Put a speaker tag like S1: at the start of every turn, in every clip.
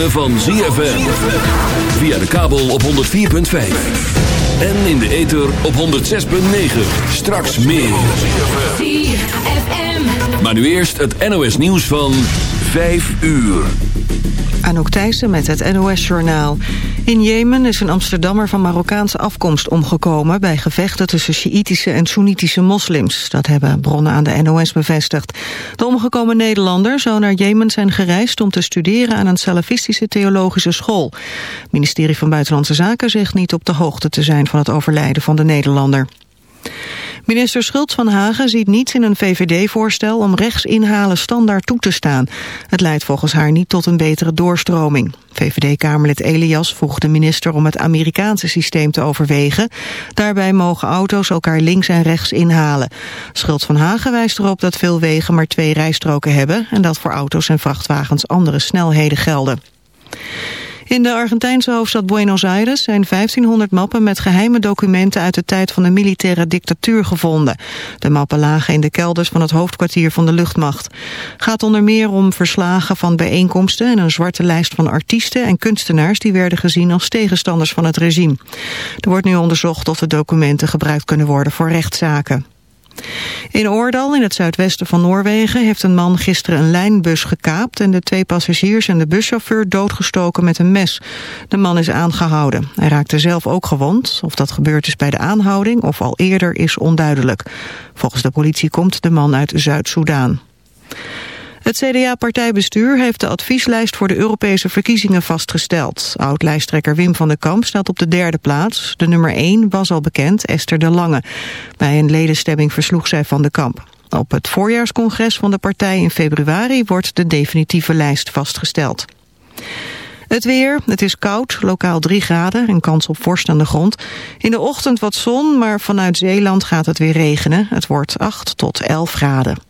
S1: ritme van ZFM. Via de kabel op 104.5. En in de ether op 106.9. Straks meer. ZFM. Maar nu eerst het NOS nieuws van 5 uur.
S2: Anouk Thijssen met het NOS-journaal. In Jemen is een Amsterdammer van Marokkaanse afkomst omgekomen... bij gevechten tussen Sjiïtische en Soenitische moslims. Dat hebben bronnen aan de NOS bevestigd. Omgekomen Nederlander zou naar Jemen zijn gereisd... om te studeren aan een salafistische theologische school. Het ministerie van Buitenlandse Zaken zegt niet op de hoogte te zijn... van het overlijden van de Nederlander. Minister Schultz van Hagen ziet niets in een VVD-voorstel om rechtsinhalen standaard toe te staan. Het leidt volgens haar niet tot een betere doorstroming. VVD-Kamerlid Elias vroeg de minister om het Amerikaanse systeem te overwegen. Daarbij mogen auto's elkaar links en rechts inhalen. Schultz van Hagen wijst erop dat veel wegen maar twee rijstroken hebben... en dat voor auto's en vrachtwagens andere snelheden gelden. In de Argentijnse hoofdstad Buenos Aires zijn 1500 mappen met geheime documenten uit de tijd van de militaire dictatuur gevonden. De mappen lagen in de kelders van het hoofdkwartier van de luchtmacht. Gaat onder meer om verslagen van bijeenkomsten en een zwarte lijst van artiesten en kunstenaars die werden gezien als tegenstanders van het regime. Er wordt nu onderzocht of de documenten gebruikt kunnen worden voor rechtszaken. In Oordal, in het zuidwesten van Noorwegen, heeft een man gisteren een lijnbus gekaapt en de twee passagiers en de buschauffeur doodgestoken met een mes. De man is aangehouden. Hij raakte zelf ook gewond. Of dat gebeurd is bij de aanhouding of al eerder is onduidelijk. Volgens de politie komt de man uit Zuid-Soedan. Het CDA-partijbestuur heeft de advieslijst voor de Europese verkiezingen vastgesteld. Oud-lijsttrekker Wim van den Kamp staat op de derde plaats. De nummer 1 was al bekend, Esther de Lange. Bij een ledenstemming versloeg zij van den Kamp. Op het voorjaarscongres van de partij in februari wordt de definitieve lijst vastgesteld. Het weer, het is koud, lokaal 3 graden en kans op vorst aan de grond. In de ochtend wat zon, maar vanuit Zeeland gaat het weer regenen. Het wordt 8 tot 11 graden.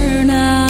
S3: 是那。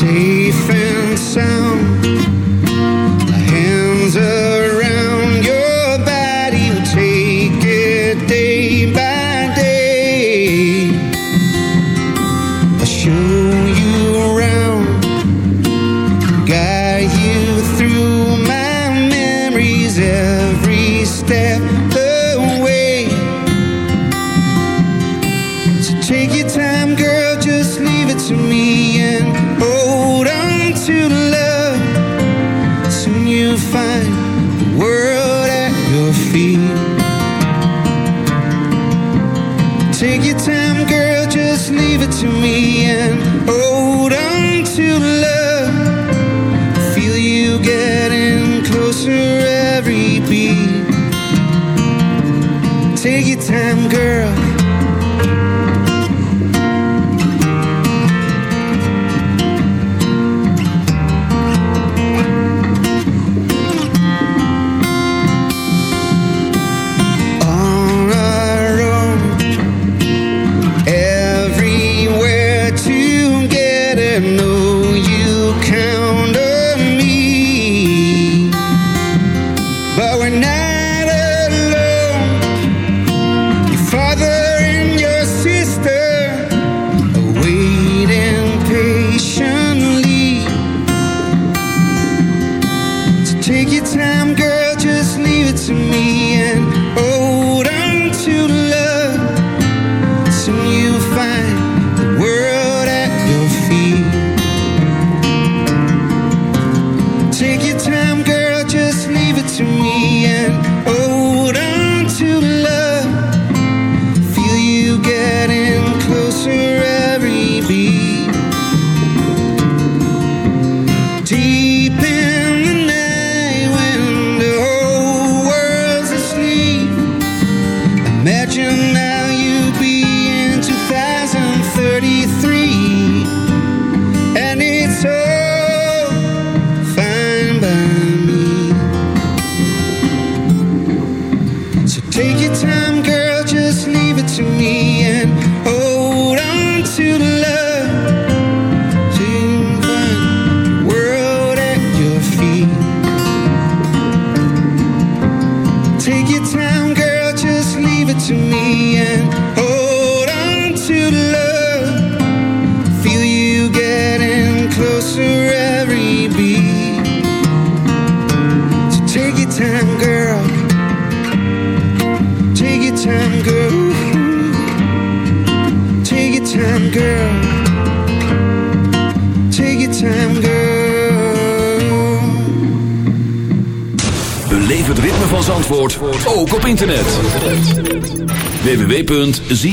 S4: safe and sound. My hands of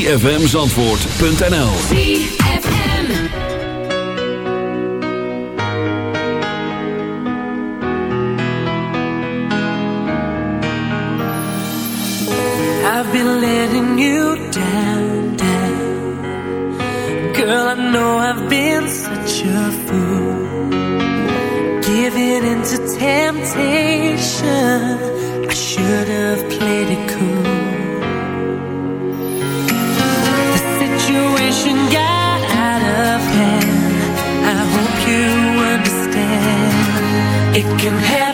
S4: www.zfmzandvoort.nl can help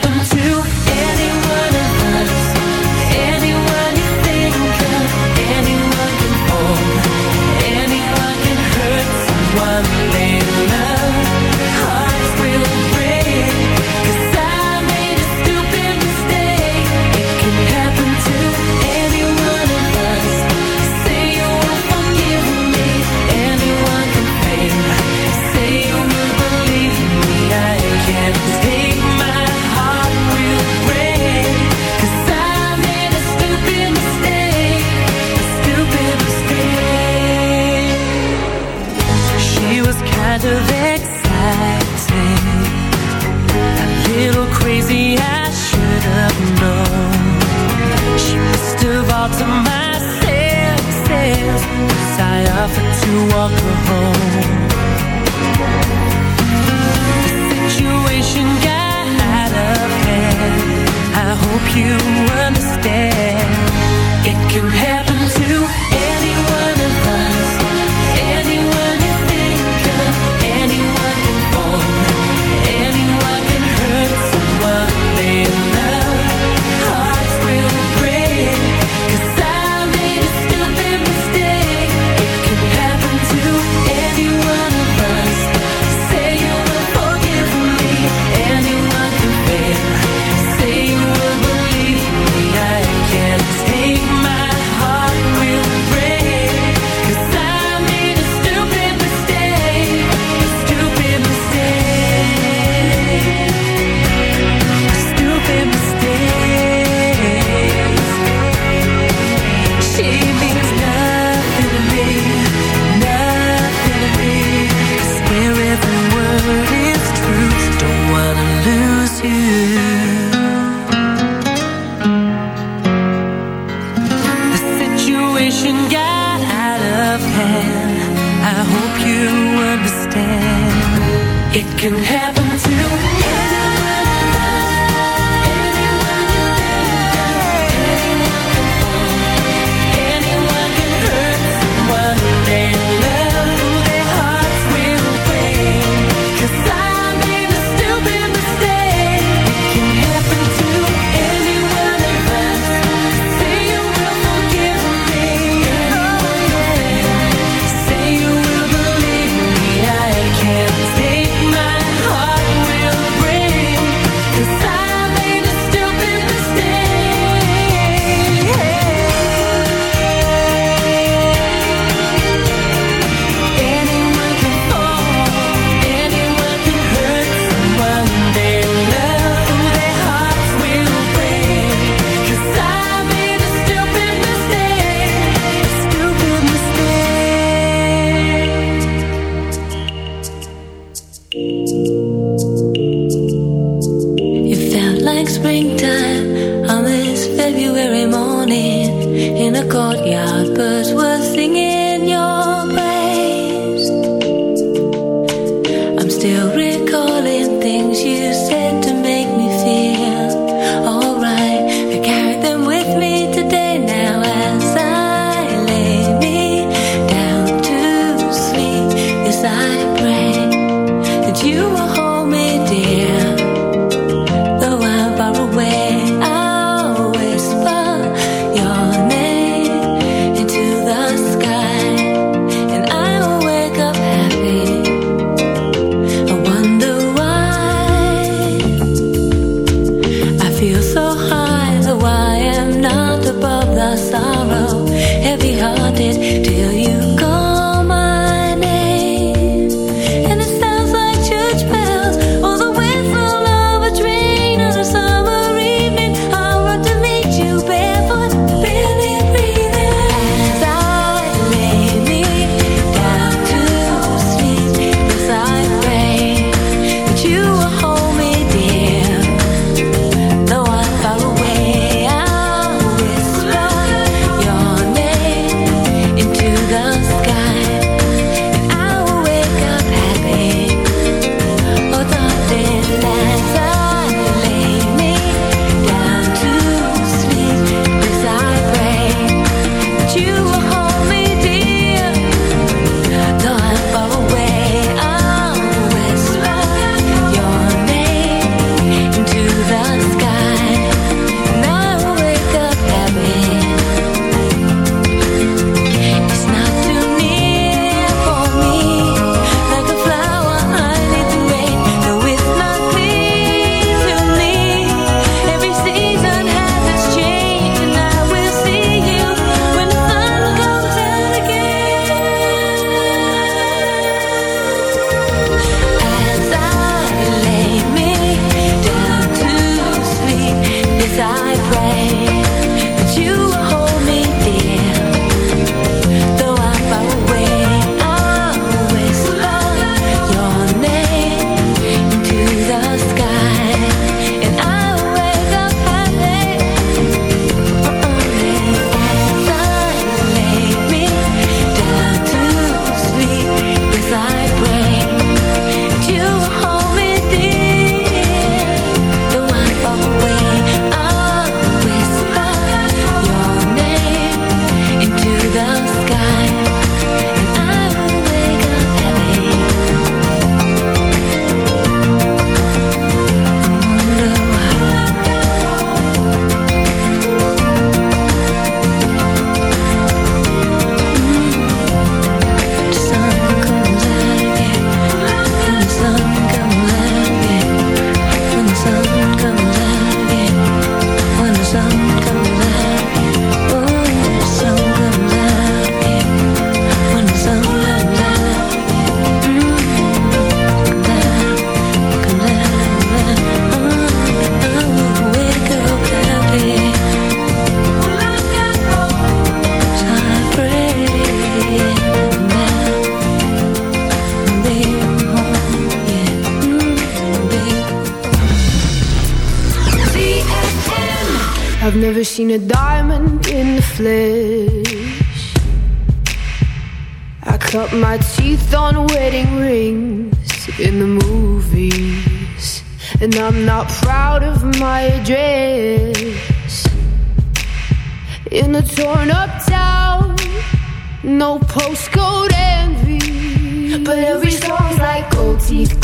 S4: you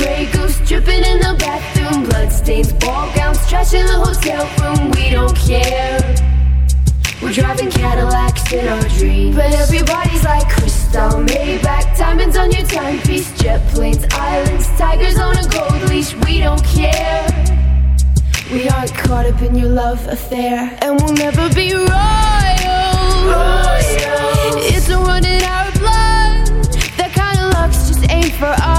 S4: Grey goose dripping in the bathroom, bloodstains, ball gowns, trash in the hotel room.
S3: We don't care.
S5: We're driving Cadillacs in our dreams, but everybody's like crystal Maybach, diamonds on your timepiece, jet planes, islands, tigers on a gold leash. We don't care. We aren't caught up in your love affair, and we'll never be royal. royals. It's a run in our blood. That kind of luck's just ain't for us.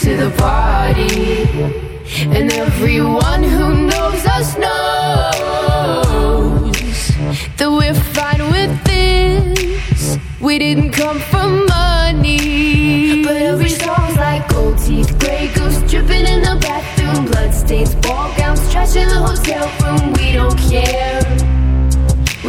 S6: to the party. And
S7: everyone who knows us knows that we're fine with this. We didn't come for money. But every song's like gold teeth, gray goose dripping in the bathroom, blood stains, ball gowns, trash in the hotel room. We don't care.